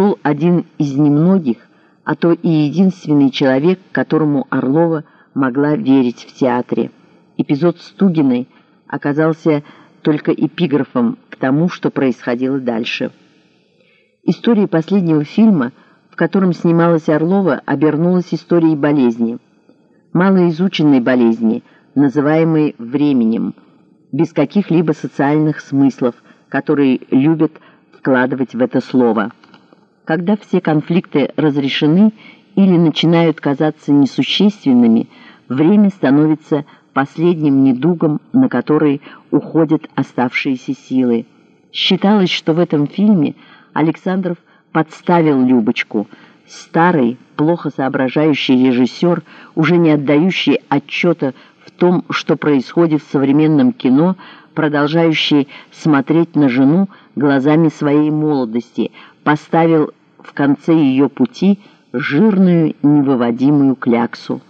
ушел один из немногих, а то и единственный человек, которому Орлова могла верить в театре. Эпизод с Тугиной оказался только эпиграфом к тому, что происходило дальше. История последнего фильма, в котором снималась Орлова, обернулась историей болезни. Малоизученной болезни, называемой временем, без каких-либо социальных смыслов, которые любят вкладывать в это слово. Когда все конфликты разрешены или начинают казаться несущественными, время становится последним недугом, на который уходят оставшиеся силы. Считалось, что в этом фильме Александров подставил Любочку. Старый, плохо соображающий режиссер, уже не отдающий отчета в том, что происходит в современном кино, продолжающий смотреть на жену глазами своей молодости, поставил в конце ее пути жирную невыводимую кляксу.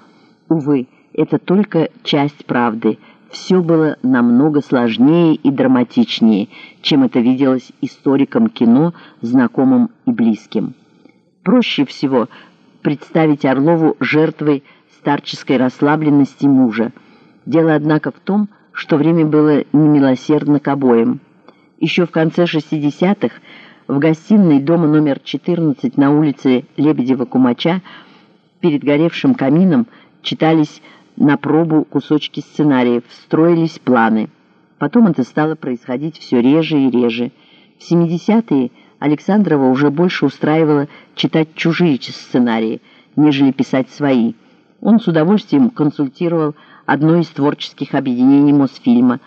Увы, это только часть правды. Все было намного сложнее и драматичнее, чем это виделось историкам кино, знакомым и близким. Проще всего представить Орлову жертвой старческой расслабленности мужа. Дело, однако, в том, что время было немилосердно к обоим. Еще в конце 60-х в гостиной дома номер 14 на улице Лебедева-Кумача перед горевшим камином читались на пробу кусочки сценариев, строились планы. Потом это стало происходить все реже и реже. В 70-е Александрова уже больше устраивало читать чужие сценарии, нежели писать свои. Он с удовольствием консультировал одно из творческих объединений Мосфильма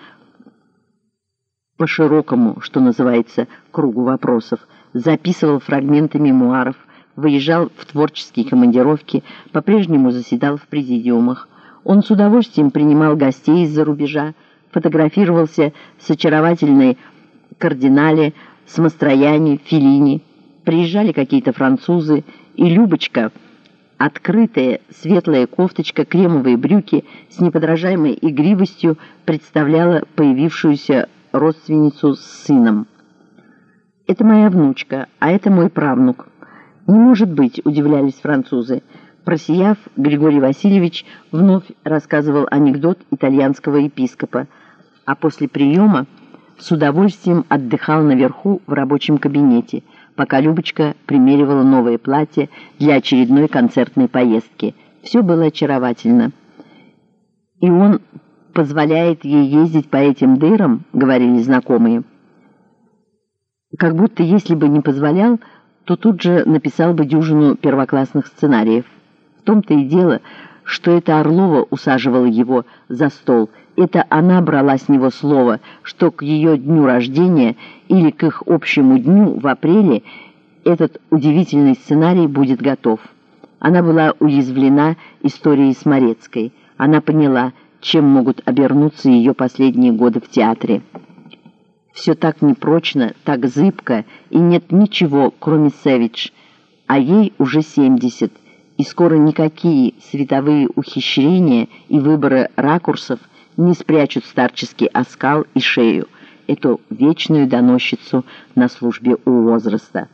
по широкому, что называется, кругу вопросов, записывал фрагменты мемуаров, выезжал в творческие командировки, по-прежнему заседал в президиумах. Он с удовольствием принимал гостей из-за рубежа, фотографировался с очаровательной кардинале, с Мастрояни, Филини. Приезжали какие-то французы, и Любочка, открытая светлая кофточка, кремовые брюки с неподражаемой игривостью представляла появившуюся родственницу с сыном. «Это моя внучка, а это мой правнук». «Не может быть», — удивлялись французы. Просияв, Григорий Васильевич вновь рассказывал анекдот итальянского епископа, а после приема с удовольствием отдыхал наверху в рабочем кабинете, пока Любочка примеривала новое платье для очередной концертной поездки. Все было очаровательно. И он позволяет ей ездить по этим дырам, говорили знакомые. Как будто если бы не позволял, то тут же написал бы дюжину первоклассных сценариев. В том-то и дело, что это Орлова усаживала его за стол. Это она брала с него слово, что к ее дню рождения или к их общему дню в апреле этот удивительный сценарий будет готов. Она была уязвлена историей Сморецкой. Она поняла, чем могут обернуться ее последние годы в театре. Все так непрочно, так зыбко, и нет ничего, кроме Сэвидж, а ей уже 70, и скоро никакие световые ухищрения и выборы ракурсов не спрячут старческий оскал и шею, эту вечную доносчицу на службе у возраста.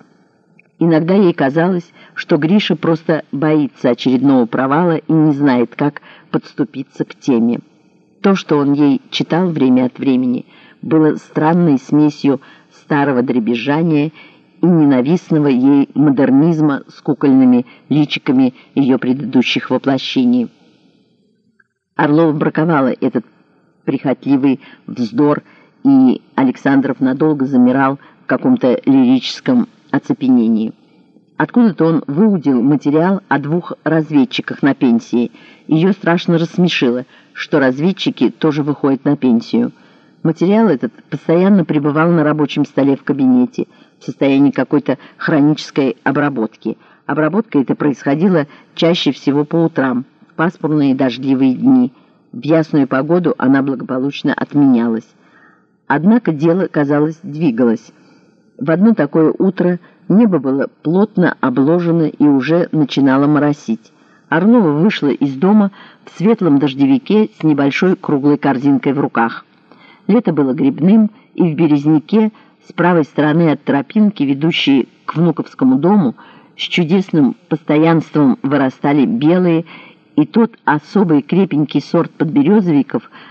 Иногда ей казалось, что Гриша просто боится очередного провала и не знает, как подступиться к теме. То, что он ей читал время от времени, было странной смесью старого дребезжания и ненавистного ей модернизма с кукольными личиками ее предыдущих воплощений. Орлова браковала этот прихотливый вздор, и Александров надолго замирал в каком-то лирическом оцепенении. Откуда-то он выудил материал о двух разведчиках на пенсии. Ее страшно рассмешило, что разведчики тоже выходят на пенсию. Материал этот постоянно пребывал на рабочем столе в кабинете в состоянии какой-то хронической обработки. Обработка эта происходила чаще всего по утрам, пасмурные дождливые дни. В ясную погоду она благополучно отменялась. Однако дело, казалось, двигалось. В одно такое утро небо было плотно обложено и уже начинало моросить. Орлова вышла из дома в светлом дождевике с небольшой круглой корзинкой в руках. Лето было грибным, и в березняке С правой стороны от тропинки, ведущей к внуковскому дому, с чудесным постоянством вырастали белые, и тот особый крепенький сорт подберезовиков –